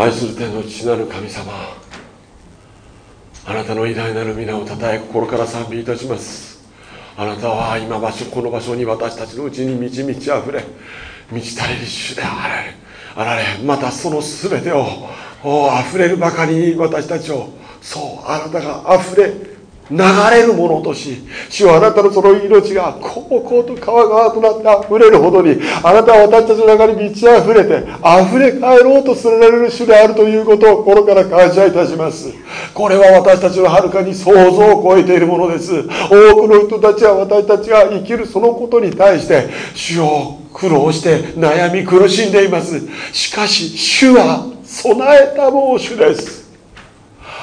愛する天の父なる神様あなたの偉大なる皆をたたえ心から賛美いたします。あなたは今場所この場所に私たちのうちに満ち満ち溢れ満ち足りる主であられあられまたその全てを溢れるばかりに私たちをそうあなたが溢れ流れるものとし主はあなたのその命がこうこうと川川となって溢れるほどにあなたは私たちの中に満ち溢れて溢れ返ろうとすられる主であるということを心から感謝いたします。これは私たちのはるかに想像を超えているものです。多くの人たちは私たちが生きるそのことに対して主を苦労して悩み苦しんでいます。しかし主は備えたもう主です。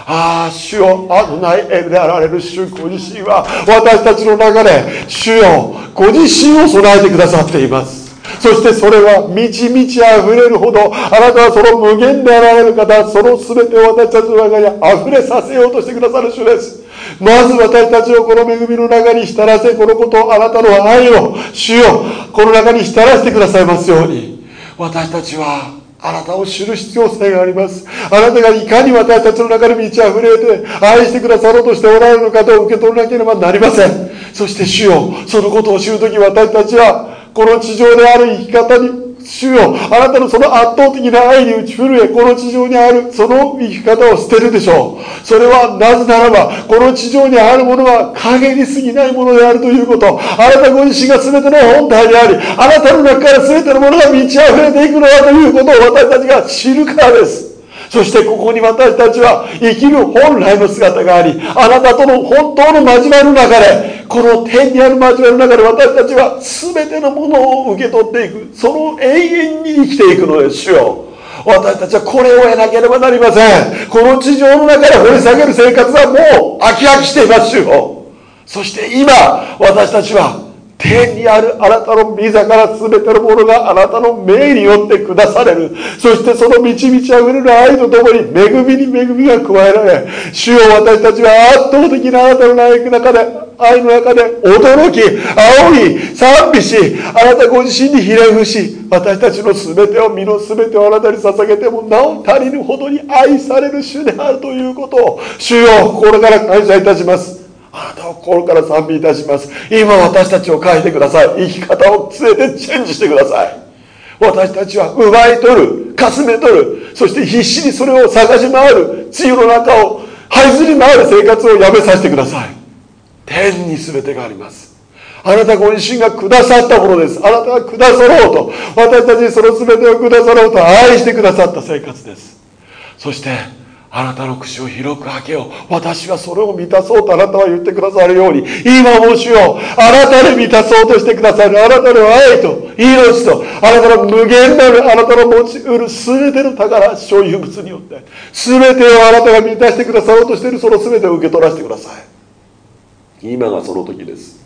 ああ主よあのないエルであられる主ご自身は私たちの中で主よご自身を備えてくださっています。そしてそれは満ち満ち溢れるほどあなたはその無限であられる方その全てを私たちの中に溢れさせようとしてくださる主です。まず私たちをこの恵みの中に浸らせこのことをあなたの愛を主よこの中に浸らせてくださいますように。私たちはあなたを知る必要性があります。あなたがいかに私たちの中に満ち溢れて愛してくださろうとしておられるのかと受け取らなければなりません。そして主よそのことを知るとき私たちはこの地上である生き方に主よあなたのその圧倒的な愛に打ち震えこの地上にあるその生き方を捨てるでしょう。それはなぜならばこの地上にあるものは影に過ぎないものであるということ。あなたご自身が全ての本体でありあなたの中から全てのものが満ち溢れていくのだということを私たちが知るからです。そしてここに私たちは生きる本来の姿がありあなたとの本当の交わりの中でこの天にある交わりの中で私たちは全てのものを受け取っていくその永遠に生きていくのですよ。私たちはこれを得なければなりません。この地上の中で掘り下げる生活はもう飽き飽きしていますよ。そして今私たちは天にあるあなたの御座から全てのものがあなたの命によって下される。そしてその満ち満ち溢れる愛とともに恵みに恵みが加えられ主を私たちは圧倒的なあなたの愛の中で愛の中で驚き仰ぎ賛美しあなたご自身にひれ伏し私たちの全てを身の全てをあなたに捧げてもなお足りぬほどに愛される主であるということを主よ心から感謝いたします。心から賛美いたします。今私たちを変えてください。生き方を全てチェンジしてください。私たちは奪い取るかすめ取るそして必死にそれを探し回る梅雨の中を這いずり回る生活をやめさせてください。天に全てがあります。あなたご自身がくださったものです。あなたがくださろうと私たちにその全てをくださろうと愛してくださった生活です。そしてあなたの口を広く開けよう。私はそれを満たそうとあなたは言ってくださるように。今もしようあなたで満たそうとしてくださる。あなたの愛と命と。あなたの無限なるあなたの持ちうる全ての宝所有物によって。全てをあなたが満たしてくださろうとしている。その全てを受け取らせてください。今がその時です。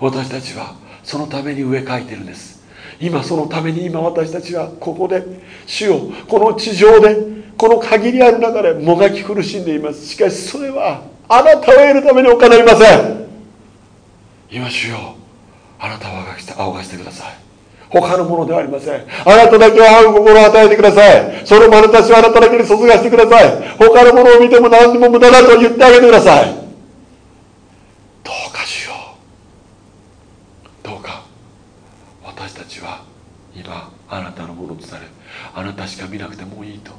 私たちはそのために植え替えてるんです。今そのために今私たちはここで主をこの地上でこの限りある中でもがき苦しんでいます。しかしそれはあなたを得るためにお金ありません。今主よあなたを仰がして仰がしてください。他のものではありません。あなただけは会う心を与えてください。それも私はあなただけに注がしてください。他のものを見ても何にも無駄だと言ってあげてくださいどうかしようどうか私たちは今あなたのものとされあなたしか見なくてもいいと。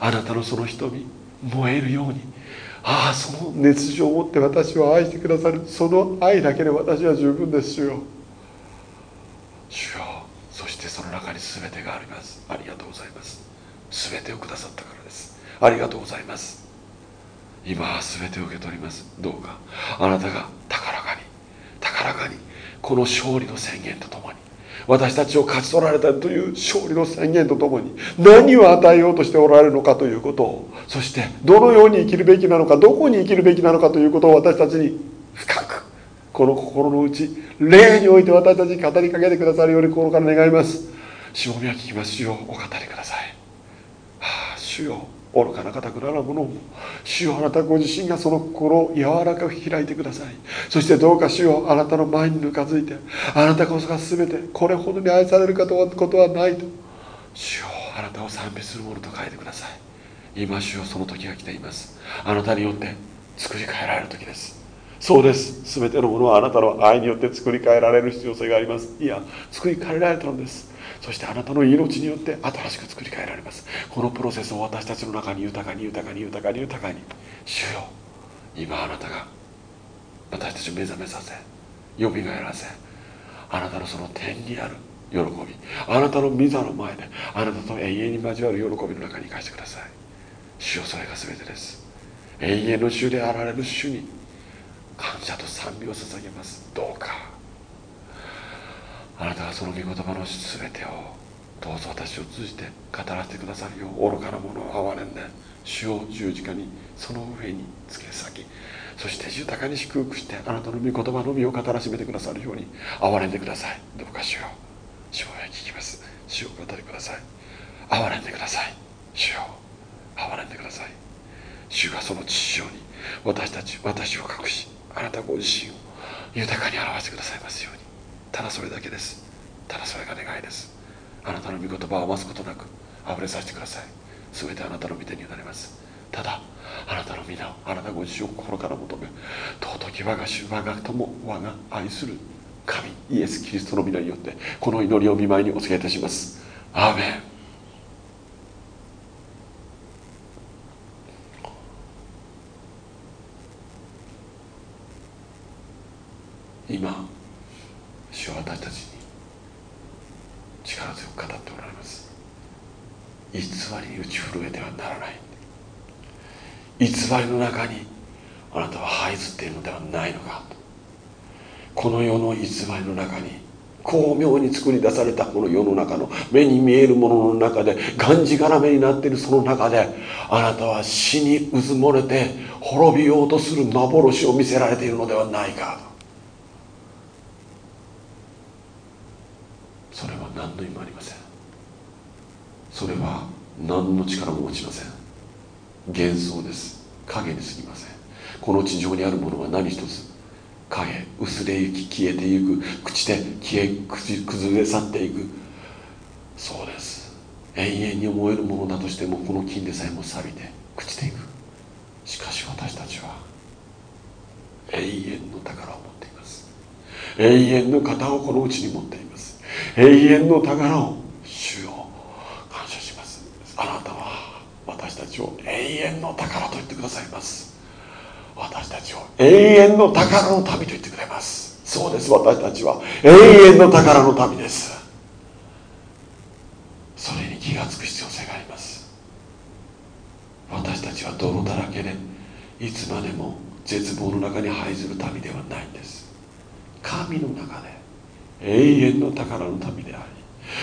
あなたのその瞳燃えるように。ああその熱情を持って私を愛してくださる。その愛だけで私は十分ですよ。主よそしてその中に全てがあります。ありがとうございます。全てをくださったからです。ありがとうございます。今は全てを受け取ります。どうか。あなたが高らかに高らかにこの勝利の宣言とともに私たちを勝ち取られたという勝利の宣言とともに何を与えようとしておられるのかということをそしてどのように生きるべきなのかどこに生きるべきなのかということを私たちに深くこの心の内霊において私たちに語りかけてくださるように心から願います。しもみは聞きます。主よお語りください、はあ、主よ。愚かな方くらなものを主よあなたご自身がその心を柔らかく開いてください。そしてどうか主よあなたの前にぬかづいてあなたこそが全てこれほどに愛されるかとことはないと。主よあなたを賛美するものと書いてください。今主よその時が来ています。あなたによって作り変えられる時です。そうです。全てのものはあなたの愛によって作り変えられる必要性があります。いや作り変えられたのです。そしてあなたの命によって新しく作り変えられます。このプロセスを私たちの中に豊かに豊かに豊かに豊かに主よ今あなたが私たちを目覚めさせよみがえらせあなたのその天にある喜びあなたの御座の前であなたと永遠に交わる喜びの中に生かしてください。主よそれが全てです。永遠の主であられる主に感謝と賛美を捧げます。どうか。あなたがその御言葉の全てをどうぞ私を通じて語らせてくださるよう愚かなものを憐れんで主を十字架にその上につけ裂きそして豊かに祝福してあなたの御言葉のみを語らしめてくださるように憐れんでください。どうか主よ主を聞きます。主を語りください。憐れんでください。主よ憐れんでください。主がその父親に私たち私を隠しあなたご自身を豊かに表してくださいますように。ただそれだけです。ただそれが願いです。あなたの御言葉を余すことなく溢れさせてください。全てあなたの御手になります。ただあなたの皆をあなたご自身を心から求め尊き我が主我が友我が愛する神イエス・キリストの皆によってこの祈りを見舞いにお告げいたします。アーメン。今主は私たちに力強く語っておられます。偽りに打ち震えてはならない。偽りの中にあなたは這いずっているのではないのか。この世の偽りの中に巧妙に作り出されたこの世の中の目に見えるものの中でがんじがらめになっているその中であなたは死にうずもれて滅びようとする幻を見せられているのではないかそれは何の意味もありません。それは何の力も持ちません。幻想です。影にすぎません。この地上にあるものは何一つ。影薄れゆき消えてゆく。朽ちて消え崩れ去っていく。そうです。永遠に思えるものだとしてもこの金でさえも錆びて朽ちていく。しかし私たちは永遠の宝を持っています。永遠の型をこのうちに持っています。永遠の宝を主を感謝します。あなたは私たちを永遠の宝と言ってくださいます。私たちを永遠の宝の民と言ってくれます。そうです。私たちは永遠の宝の民です。それに気がつく必要性があります。私たちは泥だらけでいつまでも絶望の中に這いずる民ではないんです。神の中で。永遠の宝の民であり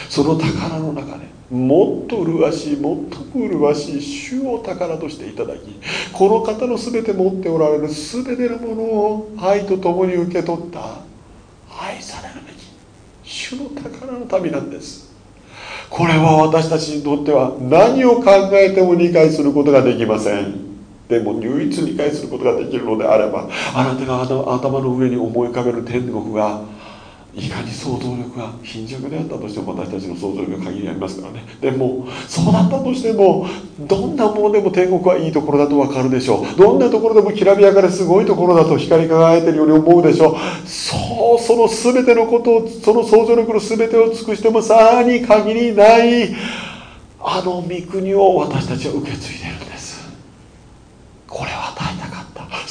その宝の中でもっと麗しいもっと麗しい主を宝としていただきこの方の全て持っておられる全てのものを愛と共に受け取った愛されるべき主の宝の民なんです。これは私たちにとっては何を考えても理解することができません。でも唯一理解することができるのであればあなたが頭の上に思い浮かべる天国がいかに想像力が貧弱であったとしても私たちの想像力が限りありますからね。でもそうだったとしてもどんなものでも天国はいいところだと分かるでしょう。どんなところでもきらびやかですごいところだと光り輝いてるように思うでしょう。そうその全てのことをその想像力の全てを尽くしてもさらに限りないあの御国を私たちは受け継いでいるんですこれは与えたか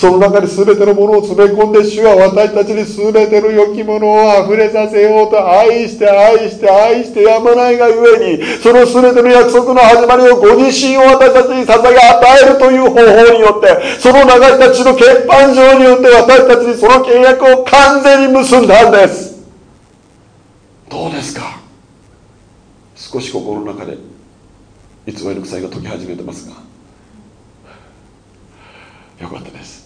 その中に全てのものを詰め込んで主は私たちに全ての良きものを溢れさせようと愛して愛して愛してやまないがゆえにその全ての約束の始まりをご自身を私たちに捧げ与えるという方法によってその流した血の欠板状によって私たちにその契約を完全に結んだんです。どうですか？少し心の中で偽りの鎖が解き始めてますが。よかったです。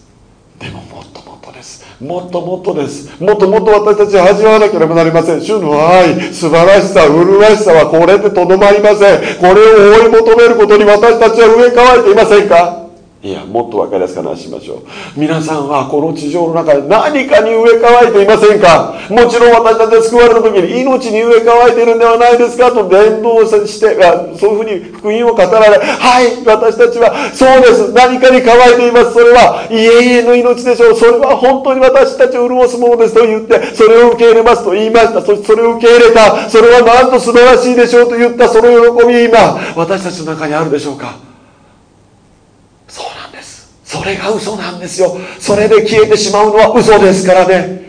でももっともっとです。もっともっとです。もっともっと私たちは味わわなければなりません。主の愛素晴らしさ麗しさはこれでとどまりません。これを追い求めることに私たちは植え替えていませんか？いやもっと分かりやすく話しましょう。皆さんはこの地上の中で何かに植え替えていませんか？もちろん私たちが救われた時に命に植え替えているんではないですか？と伝道して そういうふうに福音を語られはい私たちはそうです。何かに乾いています。それは永遠の命でしょう。それは本当に私たちを潤すものですと言ってそれを受け入れますと言いました。そしてそれを受け入れた。それはなんと素晴らしいでしょうと言った。その喜び今私たちの中にあるでしょうか？それが嘘なんですよ。それで消えてしまうのは嘘ですからね。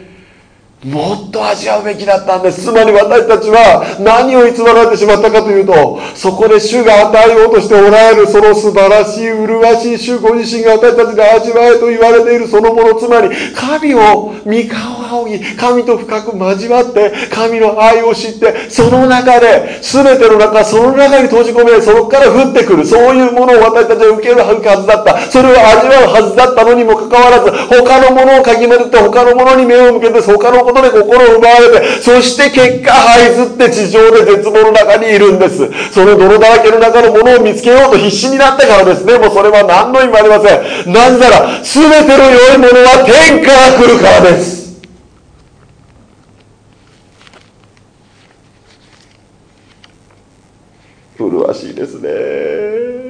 もっと味わうべきだったんです。つまり私たちは何を偽られてしまったかというとそこで主が与えようとしておられるその素晴らしい麗しい主ご自身が私たちで味わえと言われているそのもの。つまり神を御顔仰ぎ神と深く交わって神の愛を知ってその中で全ての中その中に閉じ込めそこから降ってくる。そういうものを私たちは受けるはずだった。それを味わうはずだったのにもかかわらず他のものをかき混ぜて他のものに目を向けて他のことで心を奪われてそして結果這いずって地上で絶望の中にいるんです。その泥だらけの中のものを見つけようと必死になってからですね。もうそれは何の意味もありません。なぜなら全ての良いものは天から来るからです。麗しいですね。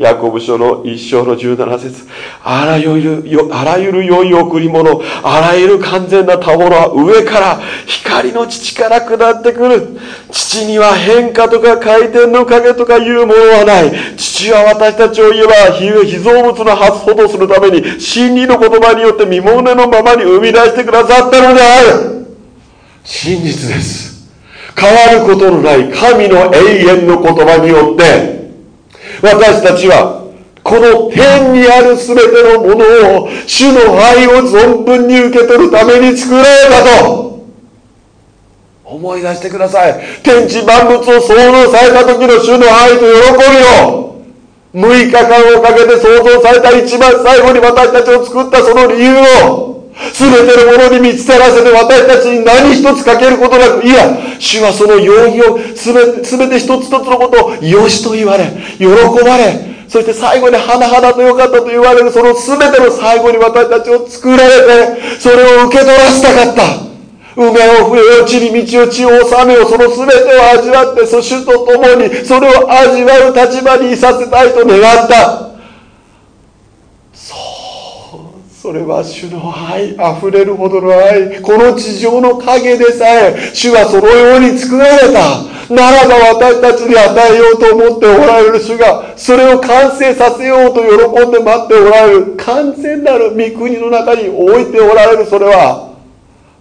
ヤコブ書の一章の17節あらゆる、あらゆる良い贈り物、あらゆる完全な賜物は上から光の父から下ってくる。父には変化とか回転の影とかいうものはない。父は私たちを言えば、被造物の発ほどするために、真理の言葉によって身も胸のままに生み出してくださったのである。真実です。変わることのない神の永遠の言葉によって、私たちはこの天にある全てのものを主の愛を存分に受け取るために作られたと。思い出してください。天地万物を創造された時の主の愛と喜びを。6日間をかけて創造された一番最後に私たちを作ったその理由を。全てのものに満ち足らせて私たちに何一つかけることなく、いや、主はその要因を全て全て一つ一つのことを良しと言われ、喜ばれ、そして最後に花々と良かったと言われるその全ての最後に私たちを作られて、それを受け取らせたかった。梅を笛を地に道を地を治めをその全てを味わってそ主と共にそれを味わう立場にいさせたいと願ったそれは主の愛溢れるほどの愛この地上の影でさえ主はそのように作られた。ならば私たちに与えようと思っておられる主がそれを完成させようと喜んで待っておられる。完全なる御国の中に置いておられるそれは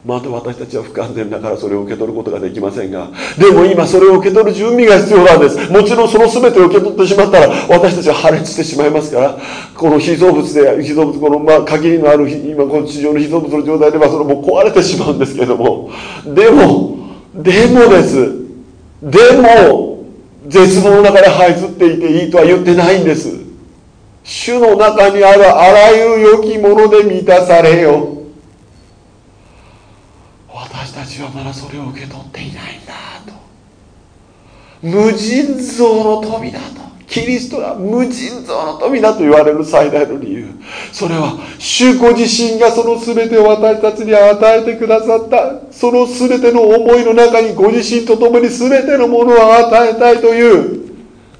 また私たちは不完全だからそれを受け取ることができませんがでも今それを受け取る準備が必要なんです。もちろんその全てを受け取ってしまったら私たちは破裂してしまいますからこの被造物で被造物このまあ限りのある今この地上の被造物の状態ではそれも壊れてしまうんですけれどもでもでもです。でも絶望の中で這いずっていていいとは言ってないんです。主の中にあるあらゆる良きもので満たされよ。ちはまだそれを受け取っていないんだと。無尽蔵の富だと。キリストが無尽蔵の富だと言われる最大の理由。それは主ご自身がその全てを私たちに与えてくださった。その全ての思いの中にご自身と共に全てのものを与えたいという。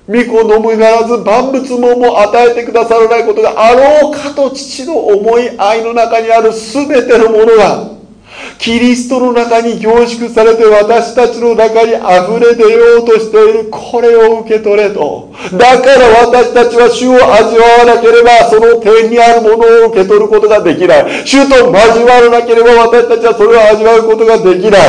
御子のみならず万物もも与えてくださらないことがあろうかと父の思い愛の中にある全てのものがキリストの中に凝縮されて私たちの中に溢れ出ようとしている。これを受け取れと。だから私たちは主を味わわなければその天にあるものを受け取ることができない。主と交わらなければ私たちはそれを味わうことができない。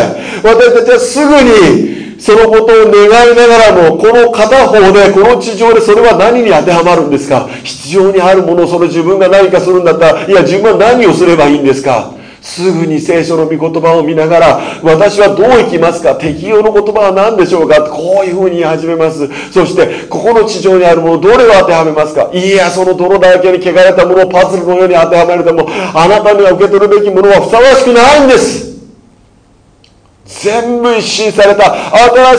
私たちはすぐにそのことを願いながらもこの片方でこの地上でそれは何に当てはまるんですか？必要にあるものをそれ自分が何かするんだったらいや自分は何をすればいいんですか？すぐに聖書の御言葉を見ながら私はどう生きますか？適用の言葉は何でしょうか？こういうふうに言い始めます。そしてここの地上にあるものどれを当てはめますか？いやその泥だらけに汚れたものをパズルのように当てはめるでもあなたには受け取るべきものはふさわしくないんです。全部一新された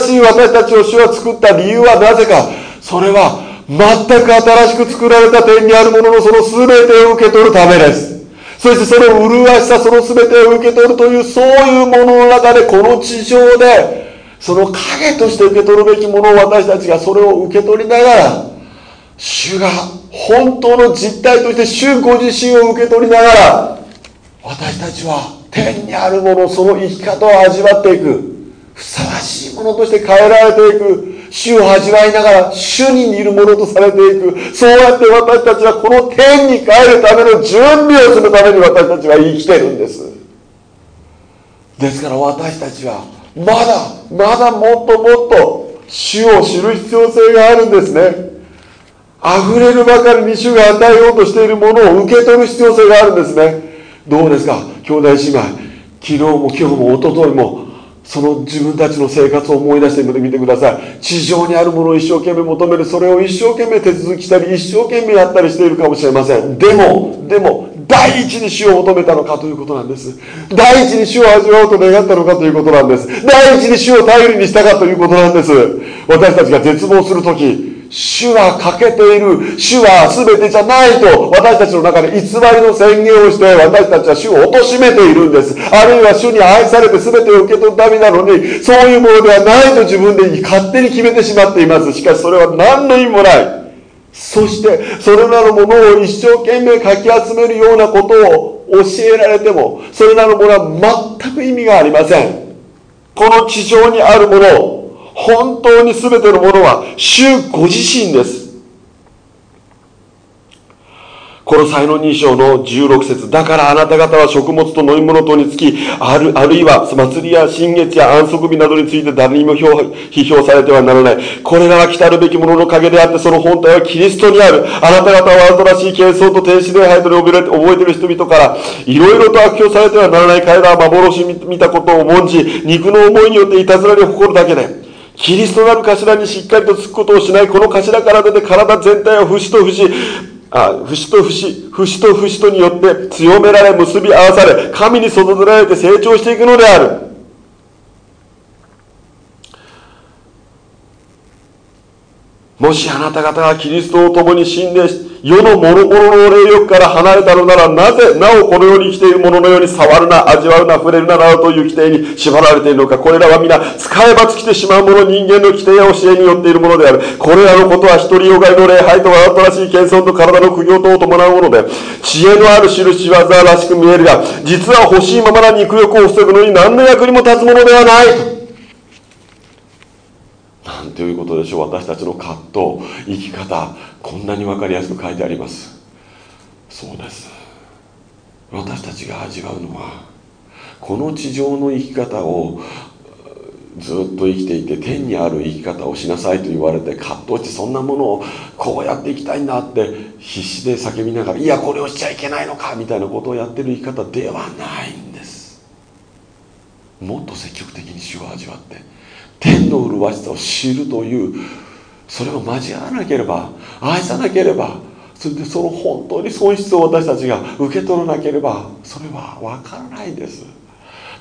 新しい私たちを主は作った理由はなぜか。それは全く新しく作られた点にあるもののその全てを受け取るためです。そしてその麗しさその全てを受け取るというそういうものの中でこの地上でその影として受け取るべきものを私たちがそれを受け取りながら主が本当の実態として主ご自身を受け取りながら私たちは天にあるものその生き方を味わっていくふさわしいものとして変えられていく主を味わいながら主に似るものとされていく。そうやって私たちはこの天に帰るための準備をするために私たちは生きてるんです。ですから私たちはまだまだもっともっと主を知る必要性があるんですね。溢れるばかりに主が与えようとしているものを受け取る必要性があるんですね。どうですか？兄弟姉妹昨日も今日も一昨日もその自分たちの生活を思い出してみてください。地上にあるものを一生懸命求める。それを一生懸命手続きしたり一生懸命やったりしているかもしれません。でもでも第一に死を求めたのかということなんです。第一に死を味わおうと願ったのかということなんです。第一に死を頼りにしたかということなんです。私たちが絶望する時主は欠けている。主は全てじゃないと私たちの中で偽りの宣言をして私たちは主を貶めているんです。あるいは主に愛されて全てを受け取るためなのにそういうものではないと自分で勝手に決めてしまっています。しかしそれは何の意味もない。そしてそれらのものを一生懸命かき集めるようなことを教えられてもそれらのものは全く意味がありません。この地上にあるもの本当に全てのものは主ご自身ですこの才の2章の16節だからあなた方は食物と飲み物等につき、ある、あるいは祭りや新月や安息日などについて誰にも批評されてはならない。これらは来たるべきものの陰であって、その本体はキリストにある。あなた方は新しい軽装と天使礼拝とで覚えている人々から、いろいろと悪評されてはならない彼らは幻見たことを重んじ、肉の思いによっていたずらに誇るだけで、キリストなる頭にしっかりとつくことをしないこの頭から出て体全体を節と節あ節と節節と節とによって強められ結び合わされ神に育てられて成長していくのである。もしあなた方がキリストを共に死んで世の諸々の霊力から離れたのなら、なぜなおこの世に生きている者ののように触るな、味わうな、触れるななどという規定に縛られているのか。これらは皆、使えば尽きてしまう者、人間の規定や教えによっているものである。これらのことは一人よがいの礼拝と新しい謙遜と体の苦行とを伴うもので、知恵のある印技らしく見えるが、実は欲しいままな肉欲を防ぐのに何の役にも立つものではない。なんていうことでしょう。私たちの葛藤生き方こんなに分かりやすく書いてあります。そうです。私たちが味わうのはこの地上の生き方をずっと生きていて天にある生き方をしなさいと言われて葛藤してそんなものをこうやっていきたいんだって必死で叫びながらいやこれをしちゃいけないのかみたいなことをやってる生き方ではないんです。もっと積極的に主を味わって天の麗しさを知るというそれを交わなければ愛さなければそれでその本当に損失を私たちが受け取らなければそれは分からないんです。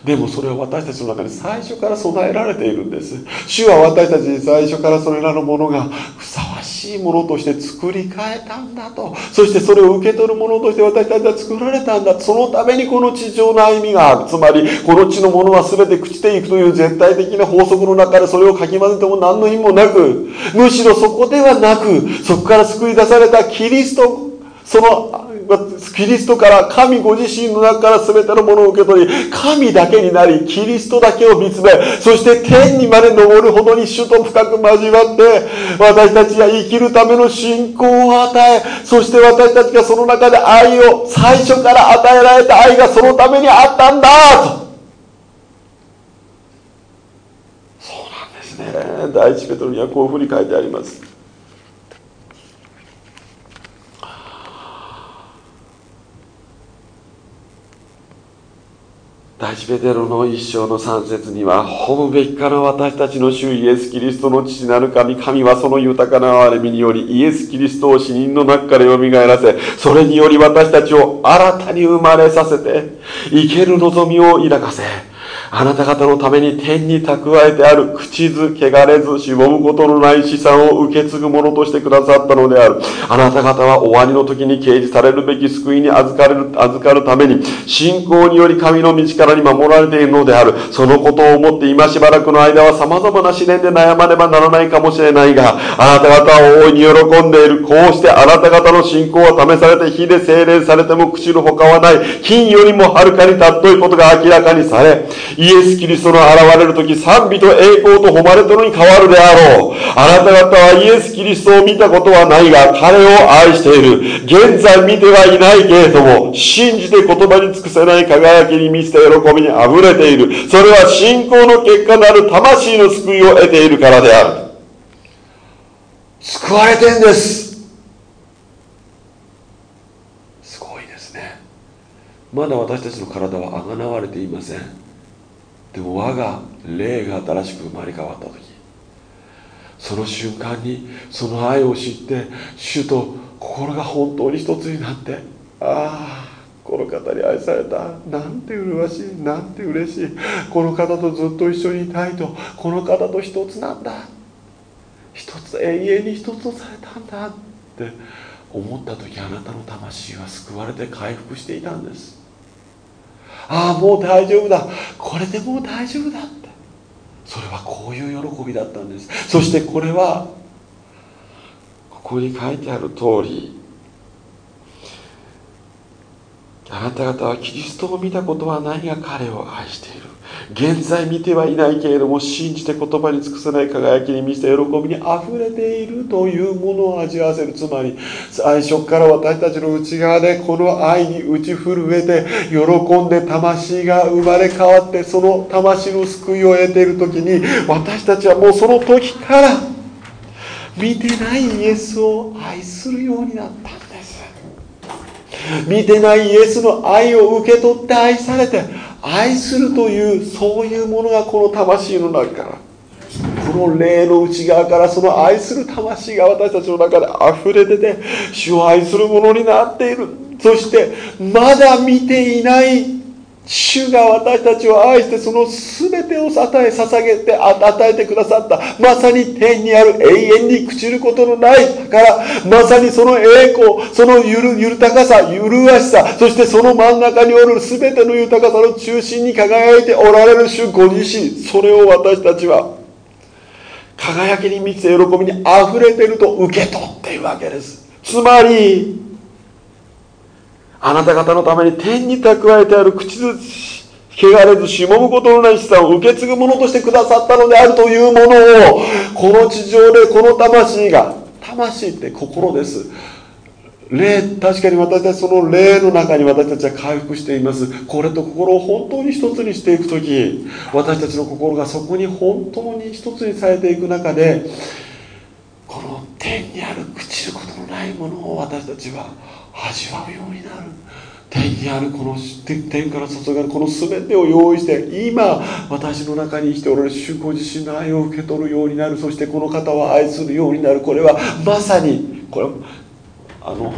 でもそれは私たちの中に最初から備えられているんです。主は私たちに最初からそれらのものがふさわしいものとして作り変えたんだと。そしてそれを受け取るものとして私たちは作られたんだ。そのためにこの地上の歩みがある。つまりこの地のものは全て朽ちていくという絶対的な法則の中でそれをかき混ぜても何の意味もなくむしろそこではなくそこから救い出されたキリストそのキリストから神ご自身の中から全てのものを受け取り神だけになりキリストだけを見つめそして天にまで昇るほどに主と深く交わって私たちが生きるための信仰を与えそして私たちがその中で愛を最初から与えられた愛がそのためにあったんだと。そうなんですね。第一ペトロにはこういうふうに書いてあります。第一ペテロの一生の三節には、褒むべきから私たちの主イエス・キリストの父なる神、神はその豊かな憐れみにより、イエス・キリストを死人の中から蘇らせ、それにより私たちを新たに生まれさせて、生ける望みを抱かせ、あなた方のために天に蓄えてある口ず、汚れず、しぼむことのない資産を受け継ぐものとしてくださったのである。あなた方は終わりの時に掲示されるべき救いに預かれる、預かるために、信仰により神の道からに守られているのである。そのことを思って今しばらくの間は様々な試練で悩まねばならないかもしれないが、あなた方は大いに喜んでいる。こうしてあなた方の信仰は試されて火で精錬されても口の他はない。金よりもはるかに尊いことが明らかにされ、イエス・キリストの現れる時、賛美と栄光と誉れとのに変わるであろう。あなた方はイエス・キリストを見たことはないが、彼を愛している。現在見てはいないけれども、信じて言葉に尽くせない輝きに満ちた喜びに溢れている。それは信仰の結果なる魂の救いを得ているからである。救われてんです。すごいですね。まだ私たちの体はあがなわれていません。でも我が霊が新しく生まれ変わった時。その瞬間にその愛を知って主と心が本当に一つになってああこの方に愛された。なんて麗しい。なんて嬉しい。この方とずっと一緒にいたいとこの方と一つなんだ。一つ永遠に一つとされたんだって思った時あなたの魂は救われて回復していたんです。ああもう大丈夫だ。これでもう大丈夫だって。それはこういう喜びだったんです。そしてこれはここに書いてある通りあなた方はキリストを見たことはないが彼を愛している。現在見てはいないけれども信じて言葉に尽くせない輝きに満ちた喜びにあふれているというものを味わわせる。つまり最初から私たちの内側でこの愛に打ち震えて喜んで魂が生まれ変わってその魂の救いを得ている時に私たちはもうその時から見てないイエスを愛するようになったんです。見てないイエスの愛を受け取って愛されて愛するというそういうものがこの魂の中から。この霊の内側からその愛する魂が私たちの中で溢れ出て主を愛するものになっている。そしてまだ見ていない主が私たちを愛してその全てを与え捧げて与えてくださった。まさに天にある永遠に朽ちることのないからまさにその栄光そのゆる豊かさ麗しさそしてその真ん中におる全ての豊かさの中心に輝いておられる主。ご自身それを私たちは輝きに満ちた喜びにあふれてると受け取っているわけです。つまりあなた方のために天に蓄えてある口ず汚れずしもむことのない資産を受け継ぐものとしてくださったのであるというものをこの地上でこの魂が魂って心です。霊確かに私たちその霊の中に私たちは回復しています。これと心を本当に一つにしていく時私たちの心がそこに本当に一つにされていく中でこの天にある朽ちることのないものを私たちは味わうようになる。天にあるこの天から注がれるこの全てを用意して今私の中に生きておられる主ご自身の愛を受け取るようになるそしてこの方を愛するようになる。これはまさにこれあの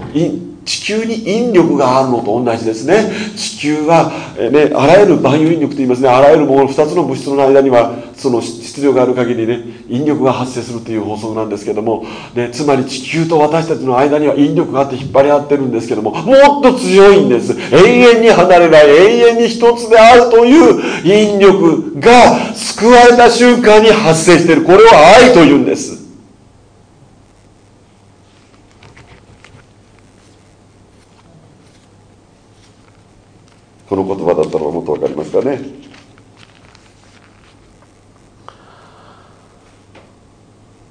地球に引力があるのと同じですね。地球は、えね、あらゆる万有引力と言いますね。あらゆるもの2つの物質の間にはその質量がある限りね引力が発生するという法則なんですけども、ね、つまり地球と私たちの間には引力があって引っ張り合ってるんですけどももっと強いんです。永遠に離れない永遠に一つであるという引力が救われた瞬間に発生している。これを愛というんです。この言葉だったらもっと分かりますかね。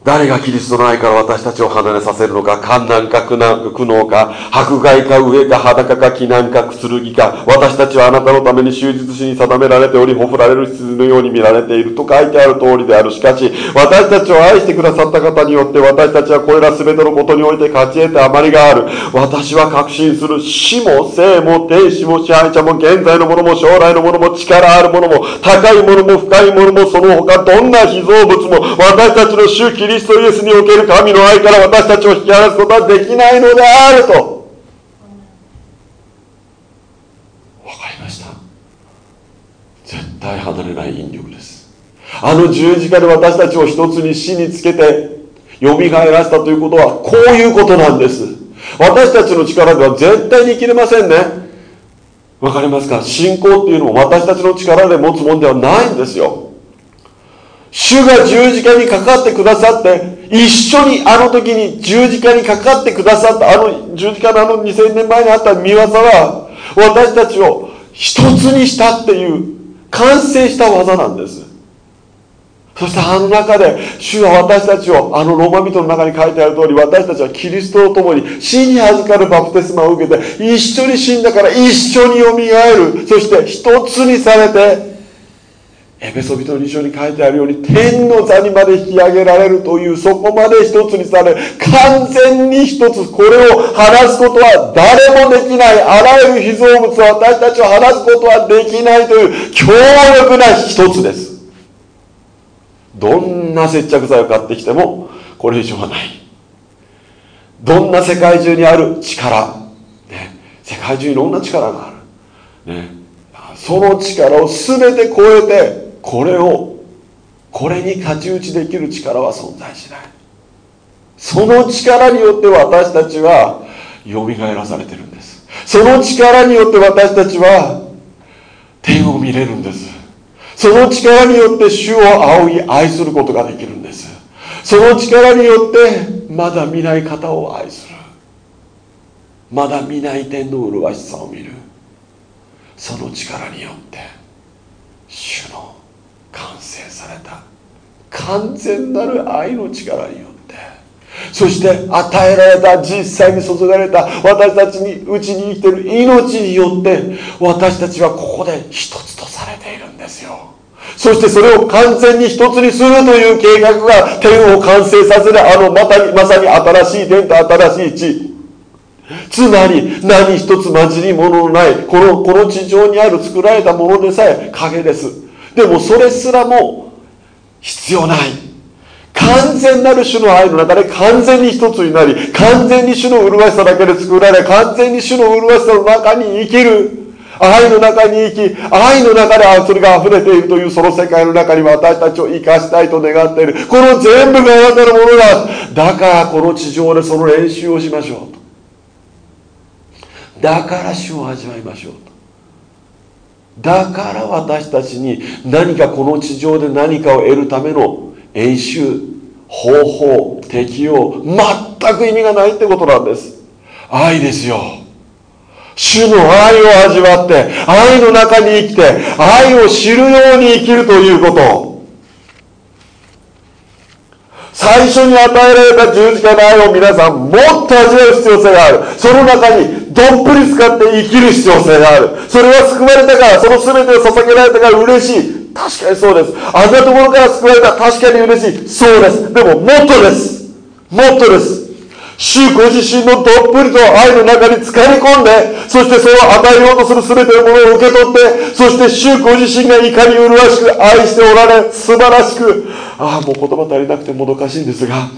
誰がキリストの愛から私たちを離れさせるのか、観難か苦悩か、迫害か上か裸か避難か剣か、私たちはあなたのために終日死に定められており、ほふられる羊のように見られていると書いてある通りである。しかし、私たちを愛してくださった方によって、私たちはこれら全てのことにおいて勝ち得て余りがある。私は確信する。死も生も天使も支配者も現在のものも将来のものも力あるものも高いものも深いものもその他どんな被造物も私たちの主キリリストイエスにおける神の愛から私たちを引き離すことはできないのであると。分かりました。絶対離れない引力です。あの十字架で私たちを一つに死につけて蘇らせたということはこういうことなんです。私たちの力では絶対に生きれませんね。わかりますか？信仰っていうのも私たちの力で持つもんではないんですよ。主が十字架にかかってくださって一緒にあの時に十字架にかかってくださったあの十字架のあの2000年前にあった見業は私たちを一つにしたっていう完成した技なんです。そしてあの中で主は私たちをあのローマ人の中に書いてある通り私たちはキリストと共に死に預かるバプテスマを受けて一緒に死んだから一緒によみがえる。そして一つにされてエペソビトの2章に書いてあるように天の座にまで引き上げられるというそこまで一つにされ完全に一つこれを話すことは誰もできないあらゆる被造物は私たちを話すことはできないという強力な一つです。どんな接着剤を買ってきてもこれ以上はない。どんな世界中にある力、ね、世界中いろんな力がある、ね、その力を全て超えてこれをこれに太刀打ちできる力は存在しない。その力によって私たちはよみがえらされてるんです。その力によって私たちは天を見れるんです。その力によって主を仰ぎ愛することができるんです。その力によってまだ見ない方を愛する。まだ見ない天の麗しさを見る。その力によって主の完成された。完全なる愛の力によって。そして与えられた実際に注がれた私たちにうちに生きてる命によって私たちはここで一つとされているんですよ。そしてそれを完全に一つにするという計画が天を完成させるあのまたまさに新しい天と新しい地。つまり何一つ混じり物のないこのこの地上にある作られたものでさえ影です。でもそれすらも必要ない。完全なる種の愛の中で完全に一つになり完全に種の麗しさだけで作られ完全に種の麗しさの中に生きる。愛の中に生き愛の中でそれが溢れているというその世界の中に私たちを生かしたいと願っている。この全部があなたのものだ。だからこの地上でその練習をしましょうだから主を味わいましょうだから私たちに何かこの地上で何かを得るための演習方法適用全く意味がないってことなんです。愛ですよ。主の愛を味わって愛の中に生きて愛を知るように生きるということ。最初に与えられた十字架の愛を皆さんもっと味わう必要性がある。その中にどっぷり使って生きる必要性がある。それは救われたからその全てを捧げられたから嬉しい。確かにそうです。あんなところから救われた確かに嬉しい。そうです。でももっとです。もっとです。主ご自身のどっぷりと愛の中に浸かり込んで、そしてその与えようとする全てのものを受け取って、そして主ご自身が怒り麗しく愛しておられ、素晴らしく、ああ、もう言葉足りなくてもどかしいんですが、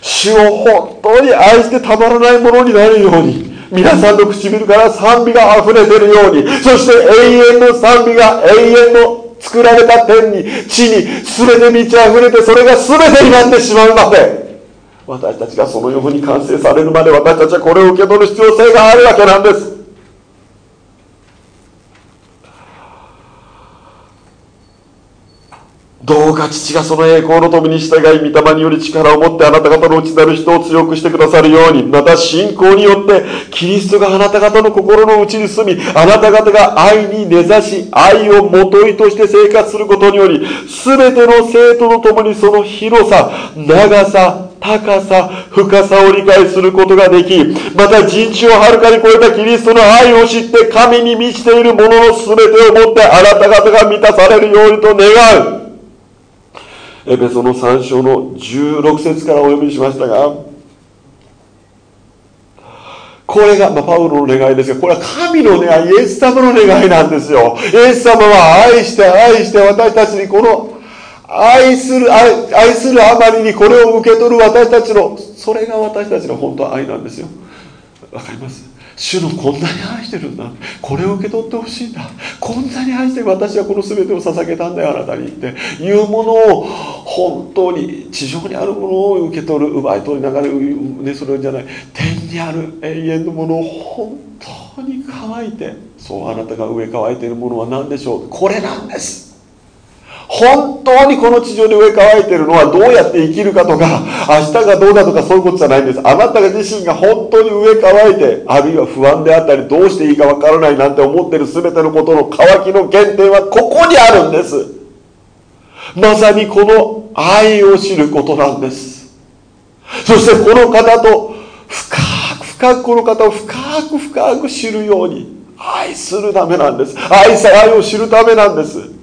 主を本当に愛してたまらないものになるように、皆さんの唇から賛美が溢れてるように、そして永遠の賛美が永遠の作られた天に、地に全て満ち溢れて、それが全てになってしまうまで、私たちがそのように完成されるまで私たちはこれを受け取る必要性があるわけなんです。どうか父がその栄光の富に従い御霊により力を持ってあなた方の内なる人を強くしてくださるようにまた信仰によってキリストがあなた方の心の内に住みあなた方が愛に根ざし愛をもといとして生活することにより全ての生徒と共にその広さ長さ高さ、深さを理解することができ、また人知をはるかに超えたキリストの愛を知って神に満ちているものの全てをもってあなた方が満たされるようにと願う。エペソの3章の16節からお読みしましたが、これが、まあ、パウロの願いですが、これは神の願い、イエス様の願いなんですよ。イエス様は愛して愛して私たちにこの愛する愛愛するあまりにこれを受け取る私たちのそれが私たちの本当は愛なんですよわかります？主のこんなに愛してるんだ。これを受け取ってほしいんだ。こんなに愛して私はこの全てを捧げたんだよ。あなたにって。いうものを本当に地上にあるものを受け取る。奪い取りながら、ね、それじゃない。天にある永遠のものを本当に乾いて。そうあなたが上乾いているものは何でしょう。これなんです。本当にこの地上で上乾いてるのはどうやって生きるかとか、明日がどうだとかそういうことじゃないんです。あなたが自身が本当に上乾いて、あるいは不安であったり、どうしていいかわからないなんて思ってる全てのことの乾きの原点はここにあるんです。まさにこの愛を知ることなんです。そしてこの方と深く深くこの方を深く深く知るように愛するためなんです。愛さ愛を知るためなんです。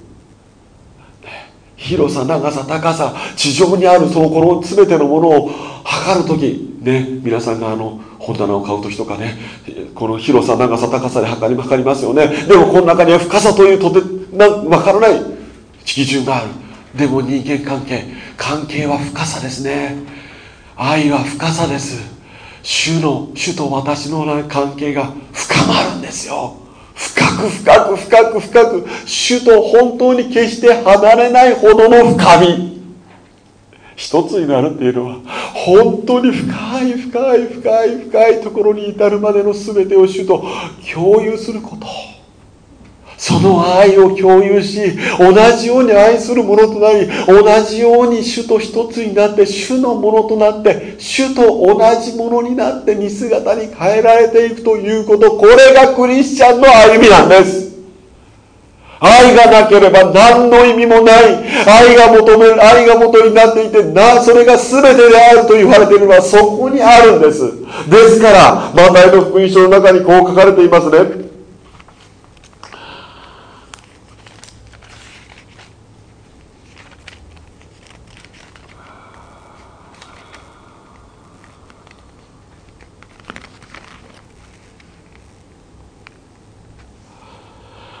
広さ長さ高さ地上にあるそのこの全てのものを測る時ね皆さんがあの本棚を買う時とかねこの広さ長さ高さで測り測りますよね。でもこの中には深さというとてな分からない基準がある。でも人間関係関係は深さですね。愛は深さです。主の主と私の関係が深まるんですよ。深く深く深く深く主と本当に決して離れないほどの深み。一つになるっていうのは本当に深い深い深い深いところに至るまでの全てを主と共有すること。その愛を共有し同じように愛するものとなり同じように主と一つになって主のものとなって主と同じものになって似姿に変えられていくということこれがクリスチャンの歩みなんです。愛がなければ何の意味もない愛が求める愛が元になっていてなそれが全てであると言われているのはそこにあるんです。ですからマタイの福音書の中にこう書かれていますね。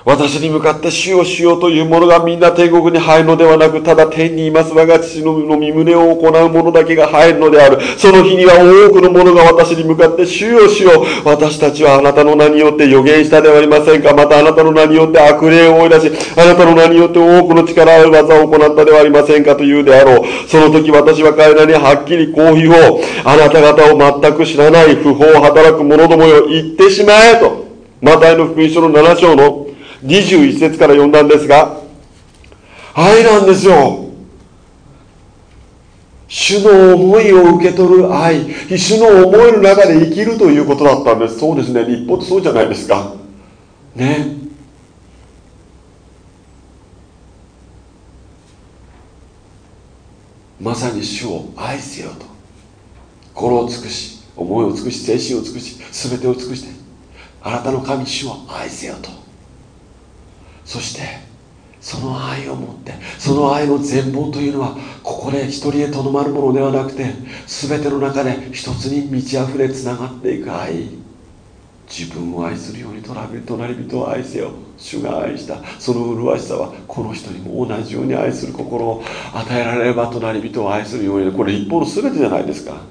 私に向かって死をしようという者がみんな天国に入るのではなく、ただ天にいます我が父の身胸を行う者だけが入るのである。その日には多くの者が私に向かって死をしよう。私たちはあなたの名によって予言したではありませんか。またあなたの名によって悪霊を追い出し、あなたの名によって多くの力ある技を行ったではありませんかというであろう。その時私は彼らにはっきりこう言おう。あなた方を全く知らない不法を働く者どもよ、言ってしまえと。マタイの福音書の7章の21節から読んだんですが愛なんですよ。主の思いを受け取る愛。主の思いの中で生きるということだったんです。そうですね。立法ってそうじゃないですか。ね。まさに主を愛せよと。心を尽くし思いを尽くし精神を尽くし全てを尽くしてあなたの神主を愛せよと。そしてその愛を持ってその愛の全貌というのはここで一人へとどまるものではなくて全ての中で一つに満ち溢れつながっていく愛。自分を愛するように隣人を愛せよ。主が愛した。その麗しさはこの人にも同じように愛する心を与えられれば隣人を愛するように。これ一方の全てじゃないですか。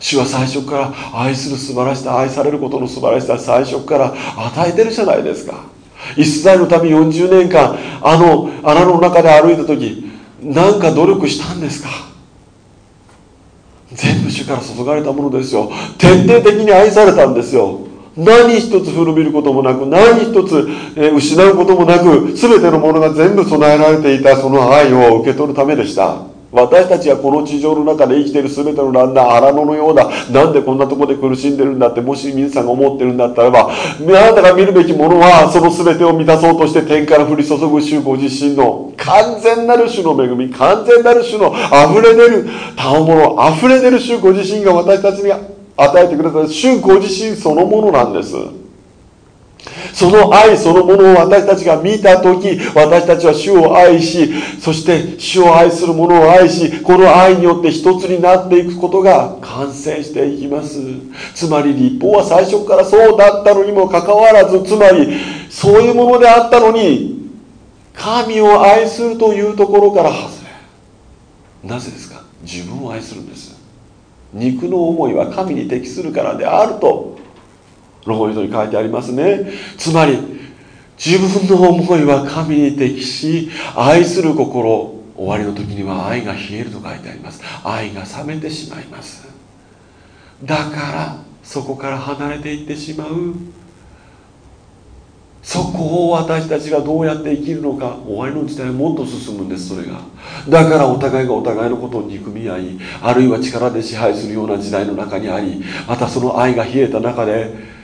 主は最初から愛する素晴らしさ愛されることの素晴らしさ最初から与えてるじゃないですか。イスラエルのため40年間あの穴の中で歩いた時何か努力したんですか？全部主から注がれたものですよ。徹底的に愛されたんですよ。何一つ古びることもなく何一つ、失うこともなく全てのものが全部備えられていたその愛を受け取るためでした。私たちがこの地上の中で生きている全てのランナー荒野のようだ。なんでこんなとこで苦しんでるんだってもし皆さんが思ってるんだったらばあなたが見るべきものはその全てを満たそうとして天から降り注ぐ主ご自身の完全なる主の恵み完全なる主の溢れ出る賜物溢れ出る主ご自身が私たちに与えてくださる主ご自身そのものなんです。その愛そのものを私たちが見た時私たちは主を愛しそして主を愛する者を愛しこの愛によって一つになっていくことが完成していきます。つまり立法は最初からそうだったのにもかかわらずつまりそういうものであったのに神を愛するというところから外れ。なぜですか？自分を愛するんです。肉の思いは神に適するからであると。ロゴに書いてありますね。つまり自分の思いは神に適し愛する心終わりの時には愛が冷えると書いてあります。愛が冷めてしまいます。だからそこから離れていってしまう。そこを私たちがどうやって生きるのか終わりの時代はもっと進むんですそれが。だからお互いがお互いのことを憎み合いあるいは力で支配するような時代の中にありまたその愛が冷えた中で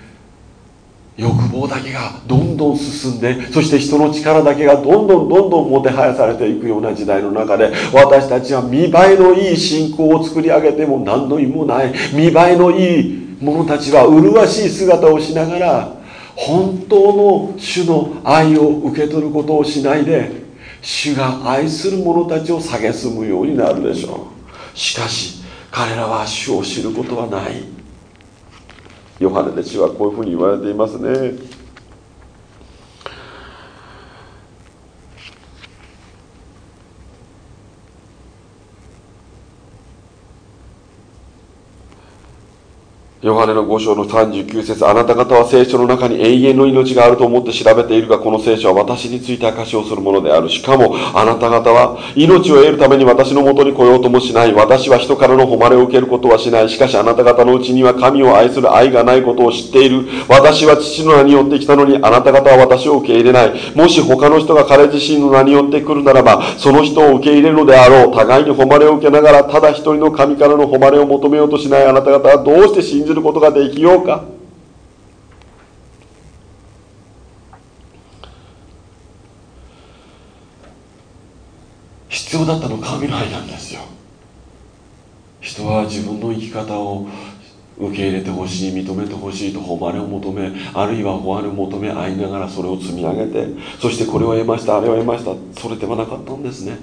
欲望だけがどんどん進んでそして人の力だけがどんどんどんどんもてはやされていくような時代の中で私たちは見栄えのいい信仰を作り上げても何の意味もない。見栄えのいい者たちは麗しい姿をしながら本当の主の愛を受け取ることをしないで主が愛する者たちを蔑むようになるでしょう。しかし彼らは主を知ることはない。ヨハネの死はこういうふうに言われていますね。ヨハネの5章の39節あなた方は聖書の中に永遠の命があると思って調べているが、この聖書は私について証をするものである。しかも、あなた方は命を得るために私のもとに来ようともしない。私は人からの誉れを受けることはしない。しかしあなた方のうちには神を愛する愛がないことを知っている。私は父の名によって来たのに、あなた方は私を受け入れない。もし他の人が彼自身の名によって来るならば、その人を受け入れるのであろう。互いに誉れを受けながら、ただ一人の神からの誉れを求めようとしないあなた方はどうして信じることができようか。必要だったの神の愛なんですよ。人は自分の生き方を受け入れてほしい認めてほしいと誉れを求めあるいは誉れを求め合いながらそれを積み上げてそしてこれを得ましたあれを得ましたそれではなかったんですね。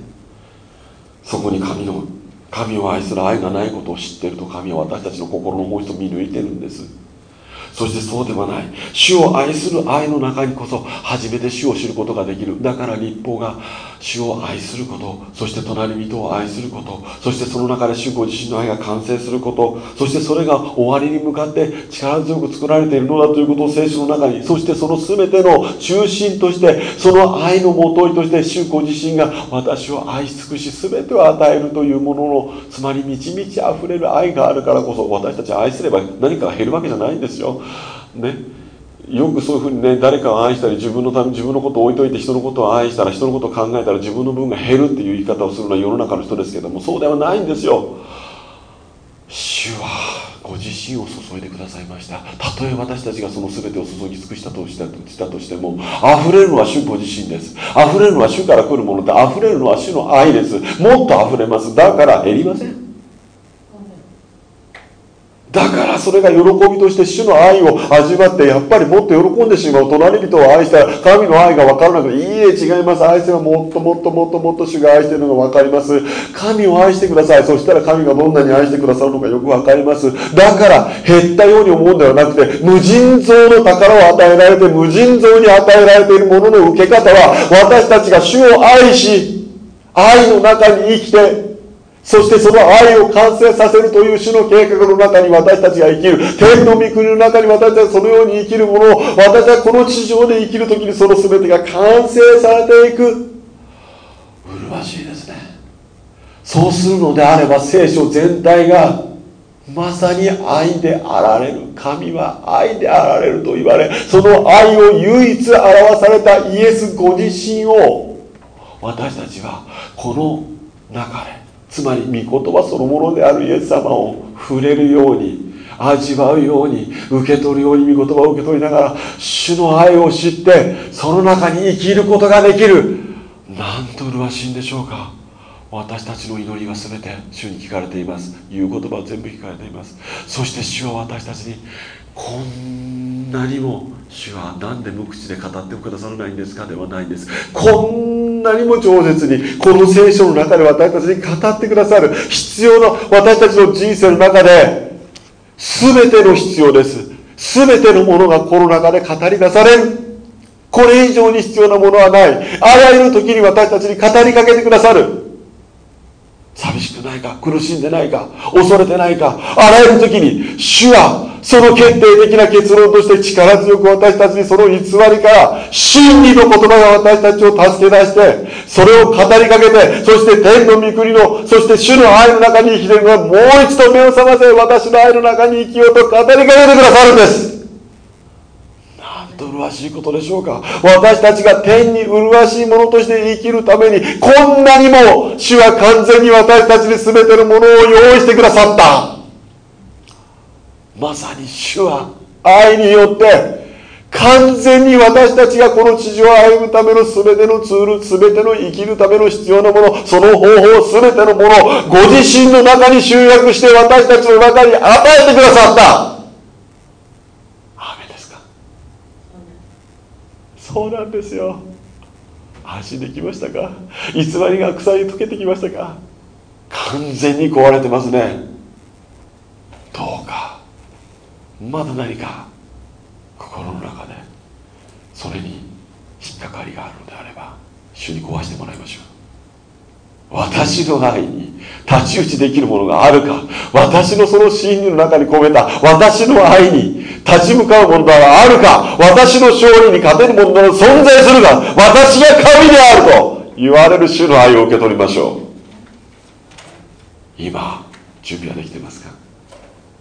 そこに神の神を愛する愛がないことを知っていると神は私たちの心の思いと見抜いてるんです。そしてそうではない。主を愛する愛の中にこそ初めて主を知ることができる。だから立法が主を愛することそして隣人を愛することそしてその中で主ご自身の愛が完成することそしてそれが終わりに向かって力強く作られているのだということを聖書の中にそしてその全ての中心としてその愛のもといとして主ご自身が私を愛し尽くし全てを与えるというもののつまり満ち満ち溢れる愛があるからこそ私たち愛すれば何かが減るわけじゃないんですよ。ねよくそういうふうにね誰かを愛したり自分のため自分のことを置いといて人のことを愛したら人のことを考えたら自分の分が減るっていう言い方をするのは世の中の人ですけどもそうではないんですよ。主はご自身を注いでくださいました。たとえ私たちがその全てを注ぎ尽くしたとしたとしても溢れるのは主ご自身です。溢れるのは主から来るもので溢れるのは主の愛です。もっと溢れます。だから減りません。だからそれが喜びとして主の愛を味わってやっぱりもっと喜んでしまう。隣人を愛した。ら神の愛が分からなくていいえ違います。愛せばもっともっともっともっと主が愛してるのが分かります。神を愛してください。そしたら神がどんなに愛してくださるのかよく分かります。だから減ったように思うんではなくて無尽蔵の宝を与えられて無尽蔵に与えられているものの受け方は私たちが主を愛し愛の中に生きてそしてその愛を完成させるという主の計画の中に私たちが生きる。天の御国の中に私たちはそのように生きるものを私はこの地上で生きる時にその全てが完成されていく。麗しいですね。そうするのであれば聖書全体がまさに愛であられる。神は愛であられると言われその愛を唯一表されたイエスご自身を私たちはこの中でつまり御言葉そのものであるイエス様を触れるように味わうように受け取るように御言葉を受け取りながら主の愛を知ってその中に生きることができる。なんと麗しいんでしょうか。私たちの祈りは全て主に聞かれています。言う言葉は全部聞かれています。そして主は私たちにこんなにも主は何で無口で語ってくださらないんですか？ではないんです。こんなにも饒舌にこの聖書の中で私たちに語ってくださる必要な私たちの人生の中で全ての必要です。全てのものがこの中で語り出されるこれ以上に必要なものはない。あらゆる時に私たちに語りかけてくださる。寂しくないか苦しんでないか恐れてないかあらゆる時に主はその決定的な結論として力強く私たちにその偽りから真理の言葉が私たちを助け出してそれを語りかけてそして天の御国のそして主の愛の中に生きているのはもう一度目を覚ませ私の愛の中に生きようと語りかけてくださるんです。麗しいことでしょうか？私たちが天に麗しいものとして生きるためにこんなにも主は完全に私たちに全てのものを用意してくださった。まさに主は愛によって完全に私たちがこの地上を歩むための全てのツール全ての生きるための必要なものその方法全てのものをご自身の中に集約して私たちの中に与えてくださったアーメンですかそうなんですよ。安心できましたか？偽りが草に溶けてきましたか？完全に壊れてますね。どうか。まだ何か。心の中で。それに引っかかりがあるのであれば一緒に壊してもらいましょう。私の愛に太刀打ちできるものがあるか？私のその真理の中に込めた私の愛に立ち向かうものがあるか？私の勝利に勝てるものが存在するか？私が神であると言われる主の愛を受け取りましょう。今準備はできてますか？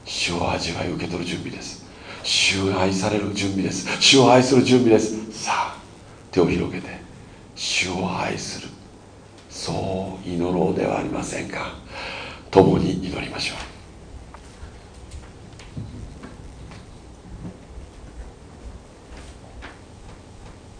主を味わい受け取る準備です。主を愛される準備です。主を愛する準備です。さあ手を広げて主を愛する。そう祈ろうではありませんか。共に祈りましょう。